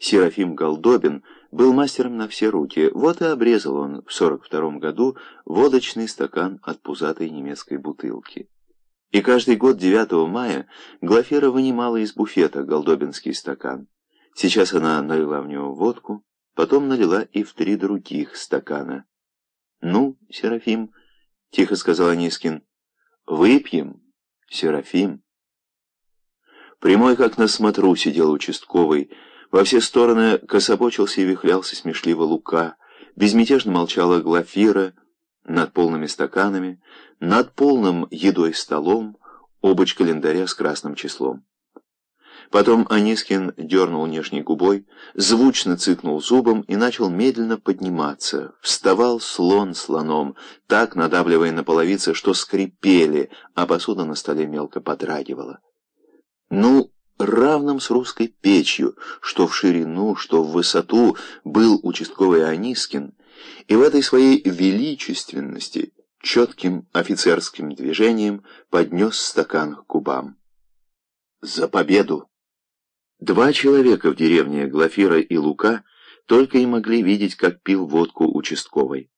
Серафим Голдобин был мастером на все руки, вот и обрезал он в 42 году водочный стакан от пузатой немецкой бутылки. И каждый год 9 мая Глафира вынимала из буфета голдобинский стакан. Сейчас она налила в него водку, потом налила и в три других стакана. «Ну, Серафим», — тихо сказал Анискин, — «выпьем, Серафим». Прямой, как на смотру, сидел участковый. Во все стороны кособочился и вихлялся смешливо Лука. Безмятежно молчала Глафира над полными стаканами, над полным едой столом, обуч календаря с красным числом. Потом Анискин дернул нижней губой, звучно цыкнул зубом и начал медленно подниматься. Вставал слон слоном, так надавливая на половицы, что скрипели, а посуда на столе мелко подрагивала. Ну, равным с русской печью, что в ширину, что в высоту, был участковый Анискин, и в этой своей величественности четким офицерским движением поднес стакан к губам. «За победу!» Два человека в деревне, Глафира и Лука, только и могли видеть, как пил водку участковой.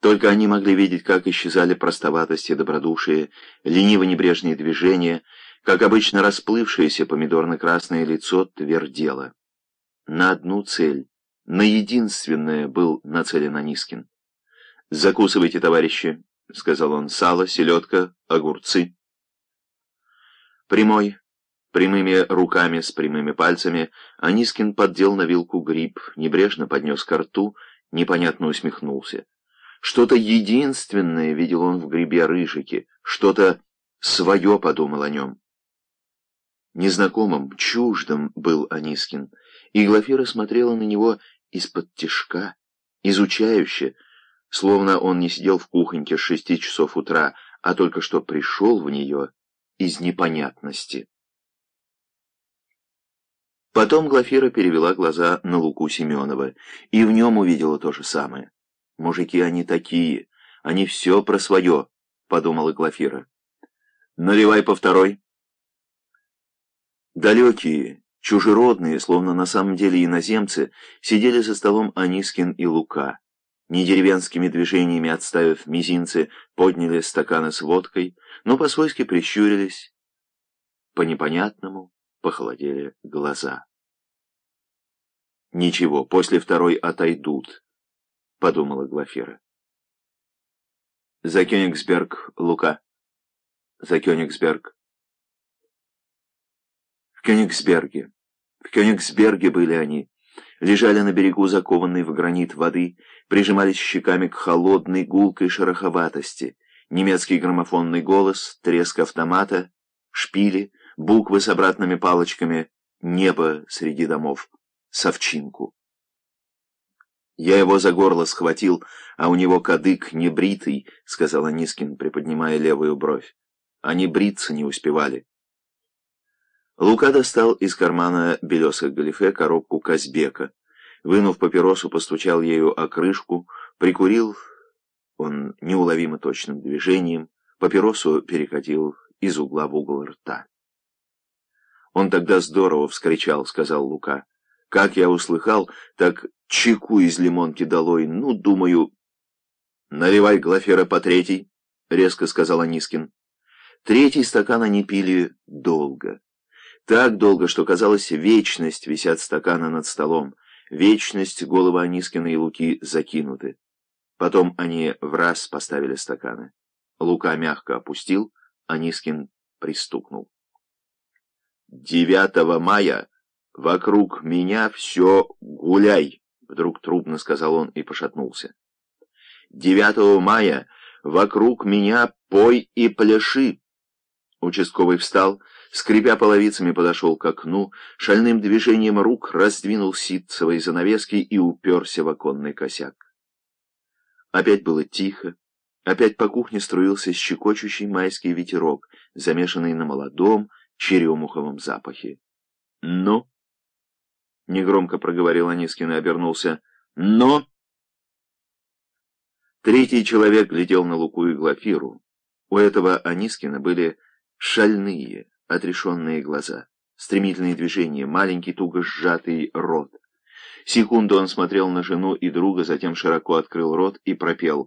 Только они могли видеть, как исчезали простоватости, добродушие, лениво-небрежные движения, как обычно расплывшееся помидорно-красное лицо твердело. На одну цель, на единственное был нацелен Анискин. «Закусывайте, товарищи», — сказал он, — «сало, селедка, огурцы». Прямой, прямыми руками с прямыми пальцами, Анискин поддел на вилку гриб, небрежно поднес ко рту, непонятно усмехнулся. Что-то единственное видел он в грибе рыжики, что-то свое подумал о нем. Незнакомым, чуждым был Анискин, и Глафира смотрела на него из-под тишка, изучающе, словно он не сидел в кухоньке с шести часов утра, а только что пришел в нее из непонятности. Потом Глафира перевела глаза на Луку Семенова, и в нем увидела то же самое. «Мужики они такие, они все про свое», — подумала Глафира. «Наливай по второй». Далекие, чужеродные, словно на самом деле иноземцы, сидели за столом Анискин и Лука. Не деревенскими движениями отставив мизинцы, подняли стаканы с водкой, но по-свойски прищурились. По непонятному похолодели глаза. «Ничего, после второй отойдут», — подумала Глафира. «За Кёнигсберг, Лука. За Кёнигсберг». Кёнигсберге. В Кёнигсберге были они. Лежали на берегу закованной в гранит воды, прижимались щеками к холодной гулкой шероховатости. Немецкий граммофонный голос, треск автомата, шпили, буквы с обратными палочками, небо среди домов, совчинку. «Я его за горло схватил, а у него кадык небритый», — сказал Анискин, приподнимая левую бровь. «Они бриться не успевали». Лука достал из кармана белесых галифе коробку Казбека. Вынув папиросу, постучал ею о крышку, прикурил он неуловимо точным движением, папиросу перекатил из угла в угол рта. «Он тогда здорово вскричал», — сказал Лука. «Как я услыхал, так чеку из лимонки долой, ну, думаю...» «Наливай Глафера по третий», — резко сказал Анискин. Третий стакан они пили долго. Так долго, что, казалось, вечность висят стаканы над столом, вечность головы Анискина и Луки закинуты. Потом они в раз поставили стаканы. Лука мягко опустил, Анискин пристукнул. «Девятого мая вокруг меня все гуляй!» — вдруг трубно сказал он и пошатнулся. «Девятого мая вокруг меня пой и пляши!» Участковый встал, — скрипя половицами, подошел к окну, шальным движением рук раздвинул ситцевые занавески и уперся в оконный косяк. Опять было тихо, опять по кухне струился щекочущий майский ветерок, замешанный на молодом черемуховом запахе. «Ну?» — негромко проговорил Анискин и обернулся. «Но?» Третий человек глядел на Луку и Глафиру. У этого Анискина были шальные, отрешенные глаза, стремительные движения, маленький туго сжатый рот. Секунду он смотрел на жену и друга, затем широко открыл рот и пропел